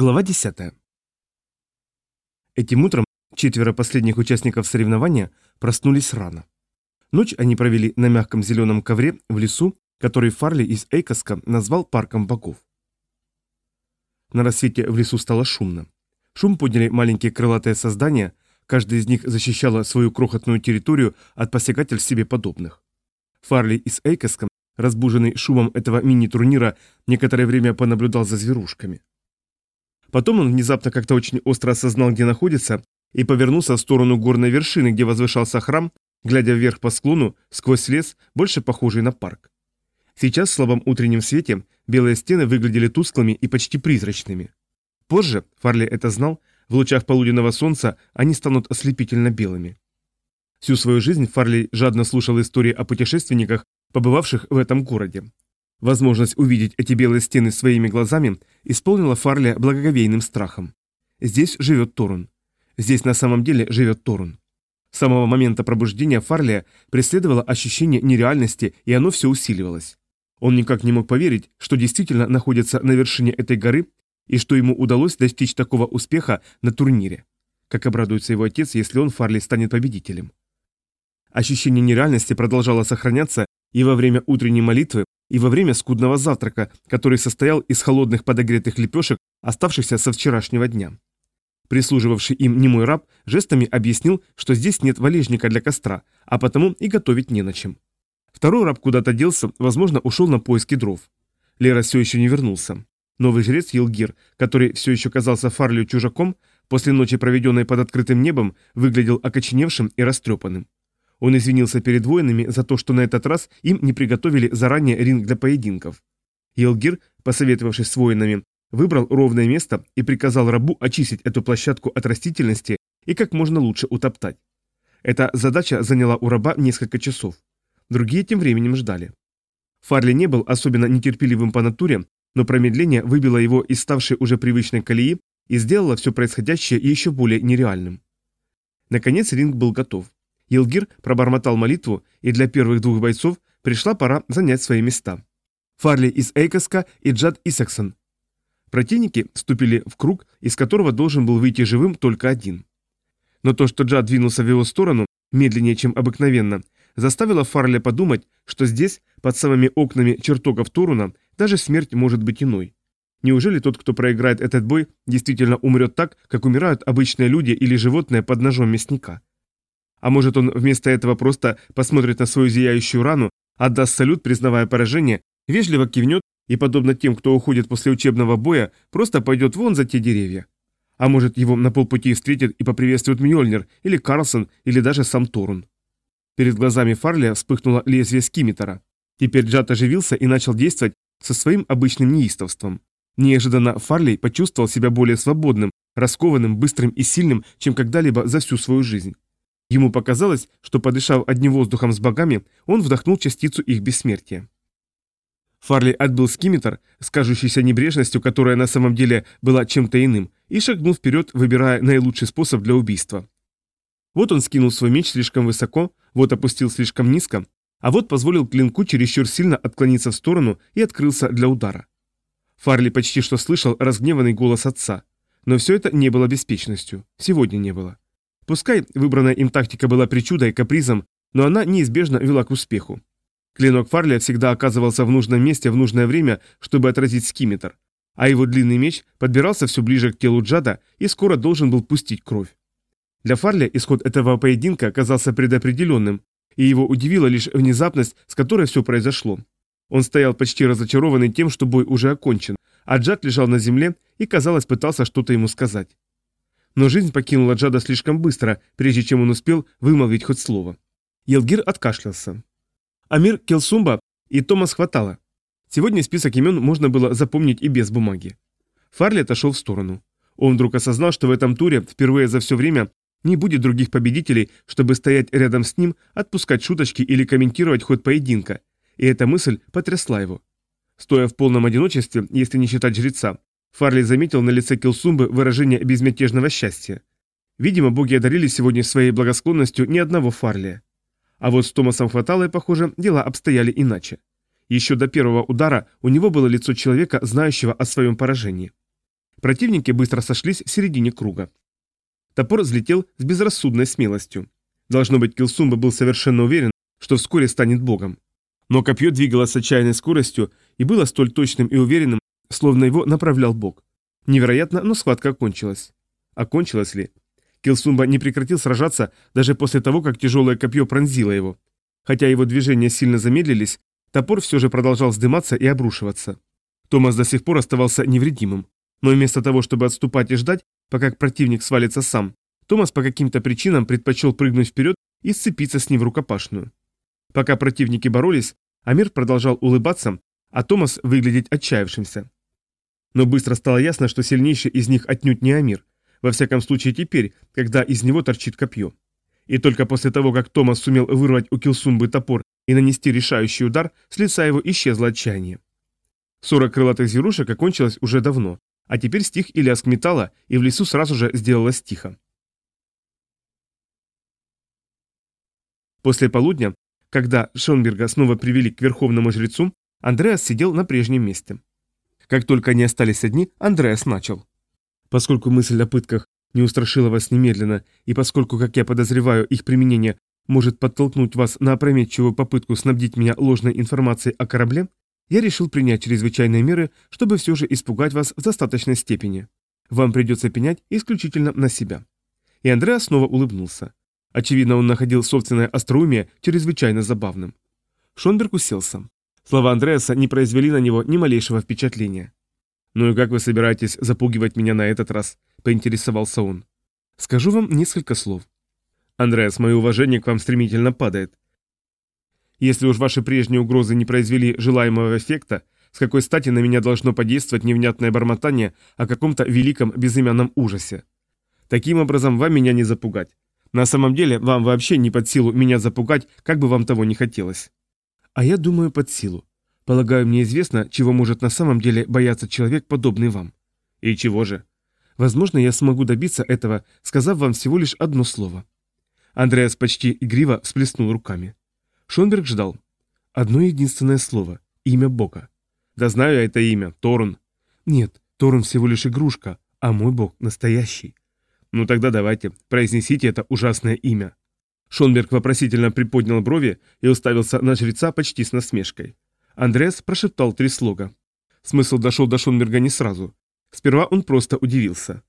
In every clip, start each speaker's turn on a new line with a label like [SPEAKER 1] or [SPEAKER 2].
[SPEAKER 1] Глава 10. Этим утром четверо последних участников соревнования проснулись рано. Ночь они провели на мягком зеленом ковре в лесу, который Фарли из Эйкоска назвал парком богов. На рассвете в лесу стало шумно. Шум подняли маленькие крылатые создания, каждая из них защищала свою крохотную территорию от посягатель себе подобных. Фарли из Эйкоска, разбуженный шумом этого мини-турнира, некоторое время понаблюдал за зверушками. Потом он внезапно как-то очень остро осознал, где находится, и повернулся в сторону горной вершины, где возвышался храм, глядя вверх по склону, сквозь лес, больше похожий на парк. Сейчас в слабом утреннем свете белые стены выглядели тусклыми и почти призрачными. Позже, Фарли это знал, в лучах полуденного солнца они станут ослепительно белыми. Всю свою жизнь Фарли жадно слушал истории о путешественниках, побывавших в этом городе. Возможность увидеть эти белые стены своими глазами исполнила Фарля благоговейным страхом. Здесь живет Торун. Здесь на самом деле живет Торун. С самого момента пробуждения Фарлия преследовало ощущение нереальности, и оно все усиливалось. Он никак не мог поверить, что действительно находится на вершине этой горы и что ему удалось достичь такого успеха на турнире. Как обрадуется его отец, если он, Фарли, станет победителем. Ощущение нереальности продолжало сохраняться, и во время утренней молитвы и во время скудного завтрака, который состоял из холодных подогретых лепешек, оставшихся со вчерашнего дня. Прислуживавший им немой раб жестами объяснил, что здесь нет валежника для костра, а потому и готовить не на чем. Второй раб куда-то делся, возможно, ушел на поиски дров. Лера все еще не вернулся. Новый жрец Елгир, который все еще казался Фарлию чужаком, после ночи, проведенной под открытым небом, выглядел окоченевшим и растрепанным. Он извинился перед воинами за то, что на этот раз им не приготовили заранее ринг для поединков. Елгир, посоветовавшись с воинами, выбрал ровное место и приказал рабу очистить эту площадку от растительности и как можно лучше утоптать. Эта задача заняла у раба несколько часов. Другие тем временем ждали. Фарли не был особенно нетерпеливым по натуре, но промедление выбило его из ставшей уже привычной колеи и сделало все происходящее еще более нереальным. Наконец ринг был готов. Елгир пробормотал молитву, и для первых двух бойцов пришла пора занять свои места. Фарли из Эйкоска и Джад Исаксон. Противники вступили в круг, из которого должен был выйти живым только один. Но то, что Джад двинулся в его сторону, медленнее, чем обыкновенно, заставило Фарли подумать, что здесь, под самыми окнами чертогов Торуна, даже смерть может быть иной. Неужели тот, кто проиграет этот бой, действительно умрет так, как умирают обычные люди или животные под ножом мясника? А может, он вместо этого просто посмотрит на свою зияющую рану, отдаст салют, признавая поражение, вежливо кивнет и, подобно тем, кто уходит после учебного боя, просто пойдет вон за те деревья. А может, его на полпути встретит и поприветствует Мьёльнир, или Карлсон, или даже сам Торун. Перед глазами Фарля вспыхнуло лезвие скимитера. Теперь Джад оживился и начал действовать со своим обычным неистовством. Неожиданно Фарлей почувствовал себя более свободным, раскованным, быстрым и сильным, чем когда-либо за всю свою жизнь. Ему показалось, что подышав одним воздухом с богами, он вдохнул частицу их бессмертия. Фарли отбил скимитр, с кажущейся небрежностью, которая на самом деле была чем-то иным, и шагнул вперед, выбирая наилучший способ для убийства. Вот он скинул свой меч слишком высоко, вот опустил слишком низко, а вот позволил клинку чересчур сильно отклониться в сторону и открылся для удара. Фарли почти что слышал разгневанный голос отца, но все это не было беспечностью, сегодня не было. Пускай выбранная им тактика была причудой, и капризом, но она неизбежно вела к успеху. Клинок Фарли всегда оказывался в нужном месте в нужное время, чтобы отразить скиметр, а его длинный меч подбирался все ближе к телу Джада и скоро должен был пустить кровь. Для Фарли исход этого поединка оказался предопределенным, и его удивила лишь внезапность, с которой все произошло. Он стоял почти разочарованный тем, что бой уже окончен, а Джад лежал на земле и, казалось, пытался что-то ему сказать но жизнь покинула Джада слишком быстро, прежде чем он успел вымолвить хоть слово. Елгир откашлялся. Амир Келсумба и Томас хватало. Сегодня список имен можно было запомнить и без бумаги. Фарли отошел в сторону. Он вдруг осознал, что в этом туре впервые за все время не будет других победителей, чтобы стоять рядом с ним, отпускать шуточки или комментировать ход поединка. И эта мысль потрясла его. Стоя в полном одиночестве, если не считать жреца, Фарли заметил на лице Килсумбы выражение безмятежного счастья. Видимо, боги одарили сегодня своей благосклонностью ни одного Фарли. А вот с Томасом Фаталой, похоже, дела обстояли иначе. Еще до первого удара у него было лицо человека, знающего о своем поражении. Противники быстро сошлись в середине круга. Топор взлетел с безрассудной смелостью. Должно быть, Килсумба был совершенно уверен, что вскоре станет богом. Но копье двигалось с отчаянной скоростью и было столь точным и уверенным, словно его направлял Бог. Невероятно, но схватка кончилась. А Окончилась ли? Килсумба не прекратил сражаться даже после того, как тяжелое копье пронзило его. Хотя его движения сильно замедлились, топор все же продолжал вздыматься и обрушиваться. Томас до сих пор оставался невредимым. Но вместо того, чтобы отступать и ждать, пока противник свалится сам, Томас по каким-то причинам предпочел прыгнуть вперед и сцепиться с ним в рукопашную. Пока противники боролись, Амир продолжал улыбаться, а Томас выглядеть отчаявшимся. Но быстро стало ясно, что сильнейший из них отнюдь не Амир, во всяком случае теперь, когда из него торчит копье. И только после того, как Томас сумел вырвать у Килсумбы топор и нанести решающий удар, с лица его исчезло отчаяние. Ссора крылатых зверушек окончилась уже давно, а теперь стих и лязг металла, и в лесу сразу же сделалось тихо. После полудня, когда Шонберга снова привели к верховному жрецу, Андреас сидел на прежнем месте. Как только они остались одни, Андреас начал. Поскольку мысль о пытках не устрашила вас немедленно, и поскольку, как я подозреваю, их применение может подтолкнуть вас на опрометчивую попытку снабдить меня ложной информацией о корабле, я решил принять чрезвычайные меры, чтобы все же испугать вас в достаточной степени. Вам придется пенять исключительно на себя». И Андреас снова улыбнулся. Очевидно, он находил собственное остроумие чрезвычайно забавным. Шонберг уселся. Слова Андреаса не произвели на него ни малейшего впечатления. «Ну и как вы собираетесь запугивать меня на этот раз?» – поинтересовался он. «Скажу вам несколько слов. Андреас, мое уважение к вам стремительно падает. Если уж ваши прежние угрозы не произвели желаемого эффекта, с какой стати на меня должно подействовать невнятное бормотание о каком-то великом безымянном ужасе? Таким образом, вам меня не запугать. На самом деле, вам вообще не под силу меня запугать, как бы вам того не хотелось. А я думаю под силу. Полагаю, мне известно, чего может на самом деле бояться человек, подобный вам. И чего же? Возможно, я смогу добиться этого, сказав вам всего лишь одно слово. Андреас почти игриво всплеснул руками. Шонберг ждал. Одно единственное слово. Имя Бога. Да знаю я это имя. Торун. Нет, Торун всего лишь игрушка, а мой Бог настоящий. Ну тогда давайте, произнесите это ужасное имя. Шонберг вопросительно приподнял брови и уставился на жреца почти с насмешкой. Андреас прошептал три слога. Смысл дошел до Шонберга не сразу. Сперва он просто удивился.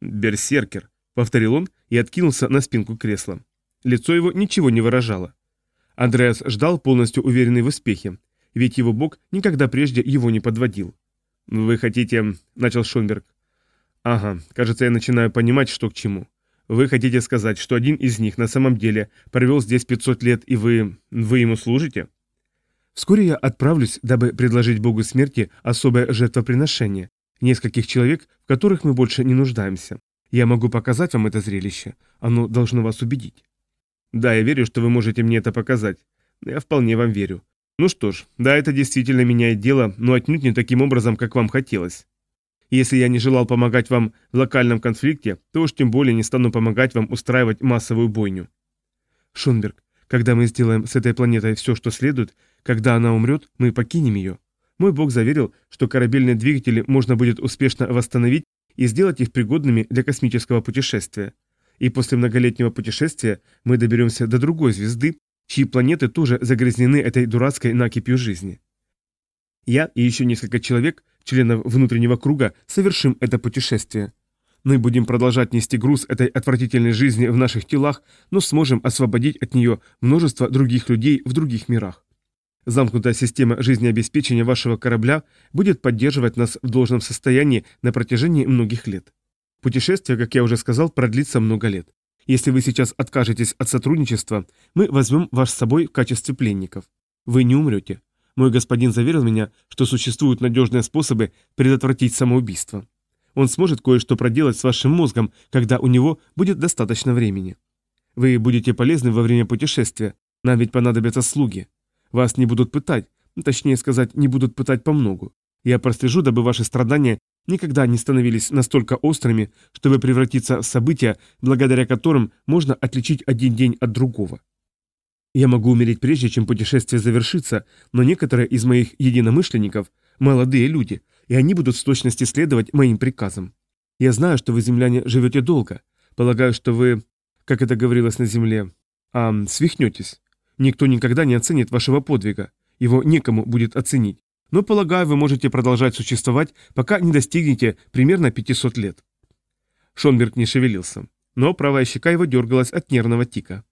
[SPEAKER 1] «Берсеркер», — повторил он и откинулся на спинку кресла. Лицо его ничего не выражало. Андреас ждал, полностью уверенный в успехе, ведь его бог никогда прежде его не подводил. «Вы хотите...» — начал Шонберг. «Ага, кажется, я начинаю понимать, что к чему. Вы хотите сказать, что один из них на самом деле провел здесь 500 лет, и вы... вы ему служите? Вскоре я отправлюсь, дабы предложить Богу смерти особое жертвоприношение, нескольких человек, в которых мы больше не нуждаемся. Я могу показать вам это зрелище, оно должно вас убедить. Да, я верю, что вы можете мне это показать. Я вполне вам верю. Ну что ж, да, это действительно меняет дело, но отнюдь не таким образом, как вам хотелось. Если я не желал помогать вам в локальном конфликте, то уж тем более не стану помогать вам устраивать массовую бойню. Шунберг, когда мы сделаем с этой планетой все, что следует, когда она умрет, мы покинем ее. Мой бог заверил, что корабельные двигатели можно будет успешно восстановить и сделать их пригодными для космического путешествия. И после многолетнего путешествия мы доберемся до другой звезды, чьи планеты тоже загрязнены этой дурацкой накипью жизни. Я и еще несколько человек, членов внутреннего круга, совершим это путешествие. Мы будем продолжать нести груз этой отвратительной жизни в наших телах, но сможем освободить от нее множество других людей в других мирах. Замкнутая система жизнеобеспечения вашего корабля будет поддерживать нас в должном состоянии на протяжении многих лет. Путешествие, как я уже сказал, продлится много лет. Если вы сейчас откажетесь от сотрудничества, мы возьмем вас с собой в качестве пленников. Вы не умрете. Мой господин заверил меня, что существуют надежные способы предотвратить самоубийство. Он сможет кое-что проделать с вашим мозгом, когда у него будет достаточно времени. Вы будете полезны во время путешествия, нам ведь понадобятся слуги. Вас не будут пытать, ну, точнее сказать, не будут пытать помногу. Я прослежу, дабы ваши страдания никогда не становились настолько острыми, чтобы превратиться в события, благодаря которым можно отличить один день от другого. Я могу умереть прежде, чем путешествие завершится, но некоторые из моих единомышленников – молодые люди, и они будут с точностью следовать моим приказам. Я знаю, что вы, земляне, живете долго. Полагаю, что вы, как это говорилось на земле, а, свихнетесь. Никто никогда не оценит вашего подвига. Его некому будет оценить. Но, полагаю, вы можете продолжать существовать, пока не достигнете примерно 500 лет. Шонберг не шевелился, но правая щека его дергалась от нервного тика.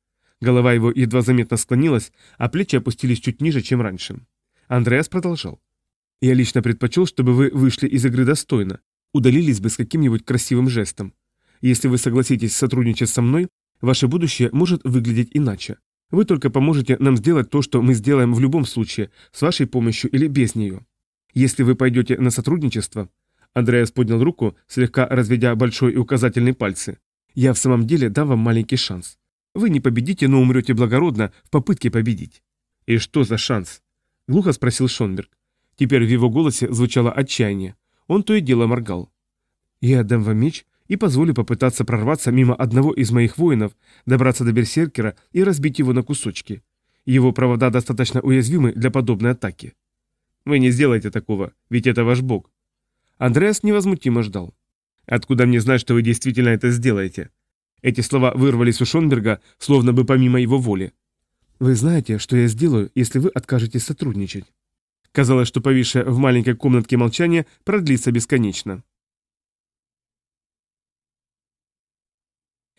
[SPEAKER 1] Голова его едва заметно склонилась, а плечи опустились чуть ниже, чем раньше. Андреас продолжал. «Я лично предпочел, чтобы вы вышли из игры достойно, удалились бы с каким-нибудь красивым жестом. Если вы согласитесь сотрудничать со мной, ваше будущее может выглядеть иначе. Вы только поможете нам сделать то, что мы сделаем в любом случае, с вашей помощью или без нее. Если вы пойдете на сотрудничество...» Андреас поднял руку, слегка разведя большой и указательный пальцы. «Я в самом деле дам вам маленький шанс. Вы не победите, но умрете благородно в попытке победить. И что за шанс? Глухо спросил Шонберг. Теперь в его голосе звучало отчаяние. Он то и дело моргал. Я отдам вам меч и позволю попытаться прорваться мимо одного из моих воинов, добраться до берсеркера и разбить его на кусочки. Его провода достаточно уязвимы для подобной атаки. Вы не сделаете такого, ведь это ваш бог. Андреас невозмутимо ждал. Откуда мне знать, что вы действительно это сделаете? Эти слова вырвались у Шонберга, словно бы помимо его воли. «Вы знаете, что я сделаю, если вы откажетесь сотрудничать?» Казалось, что повисшее в маленькой комнатке молчание продлится бесконечно.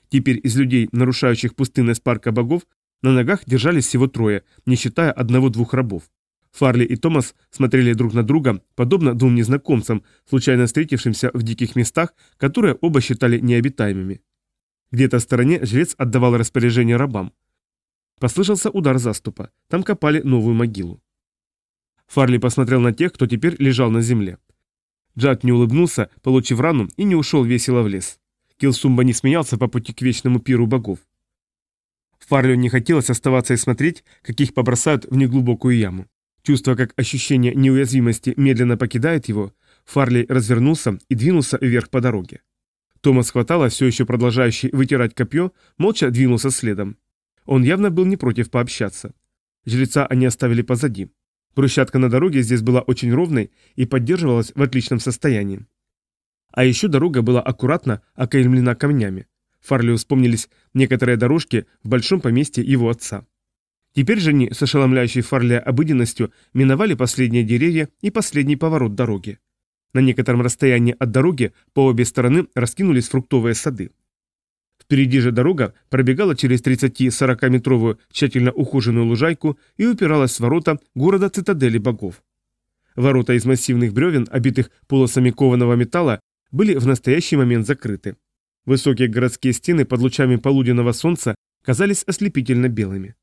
[SPEAKER 1] Теперь из людей, нарушающих пустынность парка богов, на ногах держались всего трое, не считая одного-двух рабов. Фарли и Томас смотрели друг на друга, подобно двум незнакомцам, случайно встретившимся в диких местах, которые оба считали необитаемыми. Где-то в стороне жрец отдавал распоряжение рабам. Послышался удар заступа. Там копали новую могилу. Фарли посмотрел на тех, кто теперь лежал на земле. Джад не улыбнулся, получив рану, и не ушел весело в лес. Килсумба не смеялся по пути к вечному пиру богов. Фарлю не хотелось оставаться и смотреть, как их побросают в неглубокую яму. Чувство как ощущение неуязвимости медленно покидает его, Фарли развернулся и двинулся вверх по дороге. Томас хватало все еще продолжающий вытирать копье, молча двинулся следом. Он явно был не против пообщаться. Жреца они оставили позади. Брусчатка на дороге здесь была очень ровной и поддерживалась в отличном состоянии. А еще дорога была аккуратно окаймлена камнями. Фарлиу вспомнились некоторые дорожки в большом поместье его отца. Теперь же они с ошеломляющей Фарлия обыденностью миновали последние деревья и последний поворот дороги. На некотором расстоянии от дороги по обе стороны раскинулись фруктовые сады. Впереди же дорога пробегала через 30-40-метровую тщательно ухоженную лужайку и упиралась в ворота города цитадели богов. Ворота из массивных бревен, обитых полосами кованого металла, были в настоящий момент закрыты. Высокие городские стены под лучами полуденного солнца казались ослепительно белыми.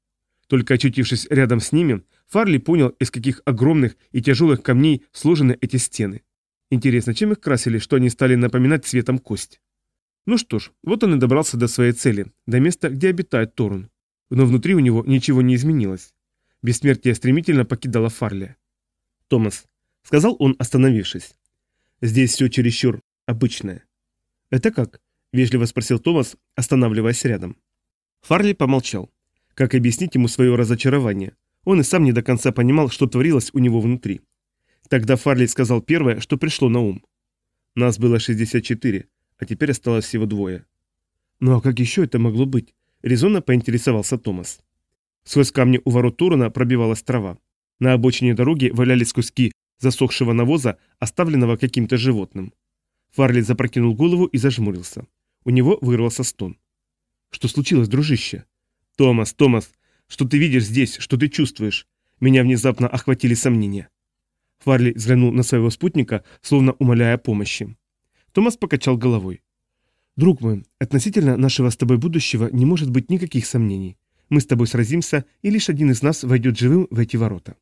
[SPEAKER 1] Только очутившись рядом с ними, Фарли понял, из каких огромных и тяжелых камней сложены эти стены. Интересно, чем их красили, что они стали напоминать цветом кость? Ну что ж, вот он и добрался до своей цели, до места, где обитает Торун. Но внутри у него ничего не изменилось. Бессмертие стремительно покидало Фарли. «Томас», — сказал он, остановившись. «Здесь все чересчур обычное». «Это как?» — вежливо спросил Томас, останавливаясь рядом. Фарли помолчал. Как объяснить ему свое разочарование? Он и сам не до конца понимал, что творилось у него внутри. Тогда Фарли сказал первое, что пришло на ум. Нас было 64, а теперь осталось всего двое. Ну а как еще это могло быть? Резонно поинтересовался Томас. Сквозь камни у ворот Турона пробивалась трава. На обочине дороги валялись куски засохшего навоза, оставленного каким-то животным. Фарли запрокинул голову и зажмурился. У него вырвался стон. «Что случилось, дружище?» «Томас, Томас, что ты видишь здесь, что ты чувствуешь?» Меня внезапно охватили сомнения. Фарли взглянул на своего спутника, словно умоляя помощи. Томас покачал головой. «Друг мой, относительно нашего с тобой будущего не может быть никаких сомнений. Мы с тобой сразимся, и лишь один из нас войдет живым в эти ворота».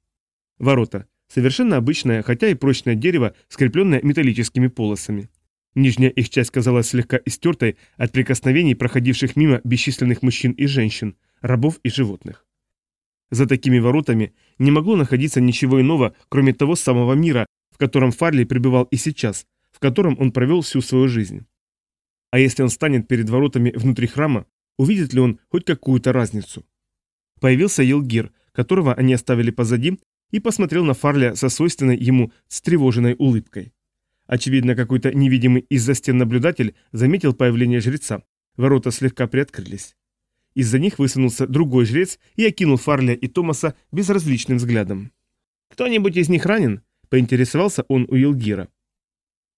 [SPEAKER 1] Ворота. Совершенно обычное, хотя и прочное дерево, скрепленное металлическими полосами. Нижняя их часть казалась слегка истертой от прикосновений проходивших мимо бесчисленных мужчин и женщин, рабов и животных. За такими воротами не могло находиться ничего иного, кроме того самого мира, в котором Фарли пребывал и сейчас, в котором он провел всю свою жизнь. А если он станет перед воротами внутри храма, увидит ли он хоть какую-то разницу? Появился Елгир, которого они оставили позади, и посмотрел на Фарля со свойственной ему встревоженной улыбкой. Очевидно, какой-то невидимый из-за стен наблюдатель заметил появление жреца. Ворота слегка приоткрылись. Из-за них высунулся другой жрец и окинул Фарля и Томаса безразличным взглядом. «Кто-нибудь из них ранен?» – поинтересовался он у Елгира.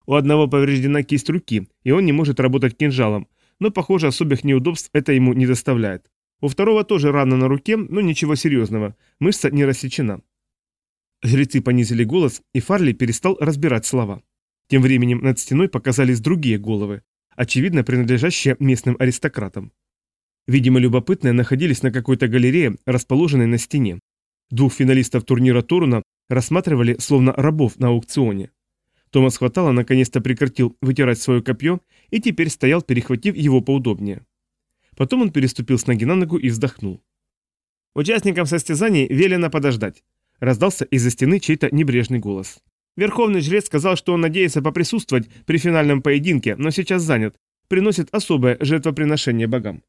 [SPEAKER 1] «У одного повреждена кисть руки, и он не может работать кинжалом, но, похоже, особых неудобств это ему не доставляет. У второго тоже рана на руке, но ничего серьезного, мышца не рассечена». Жрецы понизили голос, и Фарли перестал разбирать слова. Тем временем над стеной показались другие головы, очевидно принадлежащие местным аристократам. Видимо, любопытные находились на какой-то галерее, расположенной на стене. Двух финалистов турнира Торуна рассматривали словно рабов на аукционе. Томас хватало наконец-то прекратил вытирать свое копье и теперь стоял, перехватив его поудобнее. Потом он переступил с ноги на ногу и вздохнул. Участникам состязаний велено подождать. Раздался из-за стены чей-то небрежный голос. Верховный жрец сказал, что он надеется поприсутствовать при финальном поединке, но сейчас занят. Приносит особое жертвоприношение богам.